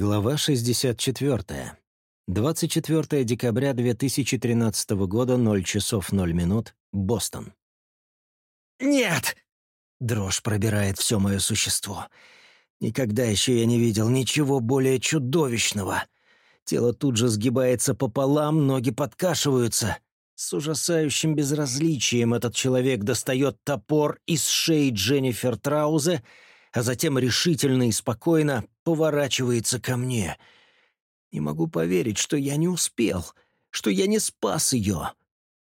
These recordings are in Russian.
Глава 64. 24 декабря 2013 года, 0 часов 0 минут, Бостон. «Нет!» Дрожь пробирает все мое существо. Никогда еще я не видел ничего более чудовищного. Тело тут же сгибается пополам, ноги подкашиваются. С ужасающим безразличием этот человек достает топор из шеи Дженнифер Траузе — а затем решительно и спокойно поворачивается ко мне. Не могу поверить, что я не успел, что я не спас ее.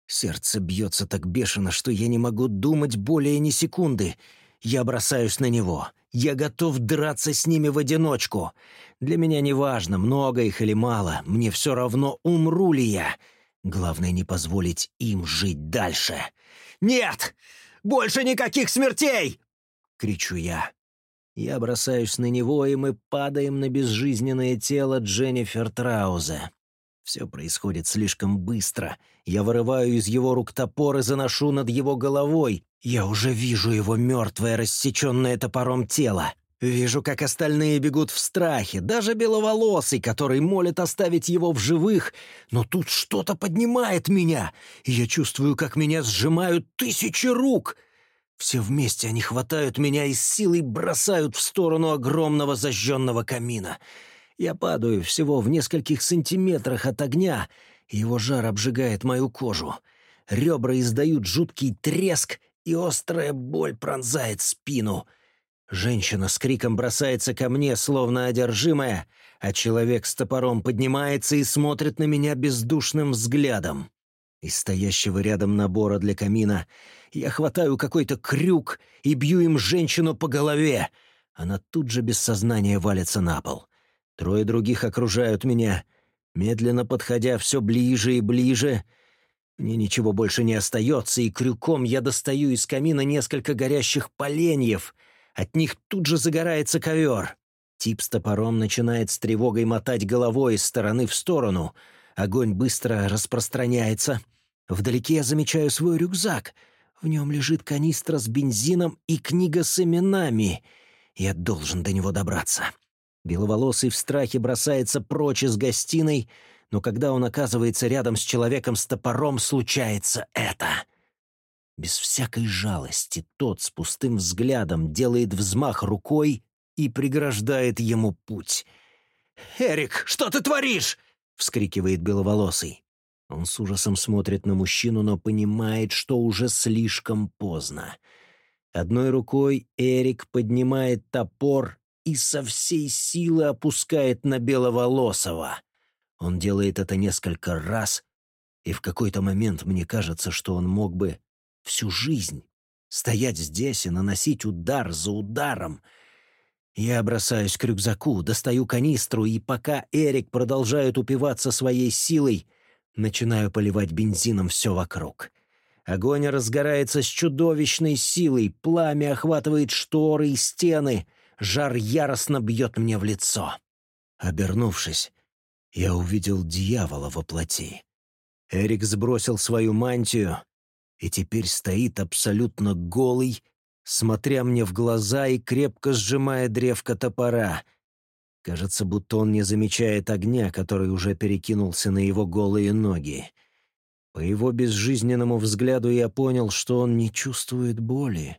Сердце бьется так бешено, что я не могу думать более ни секунды. Я бросаюсь на него. Я готов драться с ними в одиночку. Для меня не важно, много их или мало. Мне все равно, умру ли я. Главное, не позволить им жить дальше. «Нет! Больше никаких смертей!» — кричу я. Я бросаюсь на него, и мы падаем на безжизненное тело Дженнифер Траузе. Все происходит слишком быстро. Я вырываю из его рук топор и заношу над его головой. Я уже вижу его мертвое, рассеченное топором тело. Вижу, как остальные бегут в страхе, даже беловолосый, который молит оставить его в живых. Но тут что-то поднимает меня, и я чувствую, как меня сжимают тысячи рук. Все вместе они хватают меня и с силой бросают в сторону огромного зажженного камина. Я падаю всего в нескольких сантиметрах от огня, и его жар обжигает мою кожу. Ребра издают жуткий треск, и острая боль пронзает спину. Женщина с криком бросается ко мне, словно одержимая, а человек с топором поднимается и смотрит на меня бездушным взглядом. Из стоящего рядом набора для камина я хватаю какой-то крюк и бью им женщину по голове. Она тут же без сознания валится на пол. Трое других окружают меня, медленно подходя все ближе и ближе. Мне ничего больше не остается, и крюком я достаю из камина несколько горящих поленьев. От них тут же загорается ковер. Тип с топором начинает с тревогой мотать головой из стороны в сторону — Огонь быстро распространяется. Вдалеке я замечаю свой рюкзак. В нем лежит канистра с бензином и книга с именами. Я должен до него добраться. Беловолосый в страхе бросается прочь из гостиной, но когда он оказывается рядом с человеком с топором, случается это. Без всякой жалости тот с пустым взглядом делает взмах рукой и преграждает ему путь. «Эрик, что ты творишь?» — вскрикивает беловолосый. Он с ужасом смотрит на мужчину, но понимает, что уже слишком поздно. Одной рукой Эрик поднимает топор и со всей силы опускает на беловолосого. Он делает это несколько раз, и в какой-то момент мне кажется, что он мог бы всю жизнь стоять здесь и наносить удар за ударом — я бросаюсь к рюкзаку, достаю канистру, и пока Эрик продолжает упиваться своей силой, начинаю поливать бензином все вокруг. Огонь разгорается с чудовищной силой, пламя охватывает шторы и стены, жар яростно бьет мне в лицо. Обернувшись, я увидел дьявола во плоти. Эрик сбросил свою мантию и теперь стоит абсолютно голый смотря мне в глаза и крепко сжимая древко топора. Кажется, будто он не замечает огня, который уже перекинулся на его голые ноги. По его безжизненному взгляду я понял, что он не чувствует боли.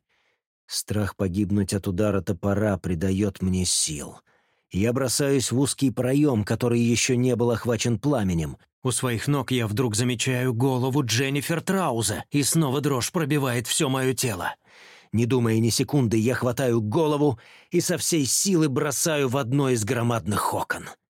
Страх погибнуть от удара топора придает мне сил. Я бросаюсь в узкий проем, который еще не был охвачен пламенем. У своих ног я вдруг замечаю голову Дженнифер Трауза, и снова дрожь пробивает все мое тело. Не думая ни секунды, я хватаю голову и со всей силы бросаю в одно из громадных окон —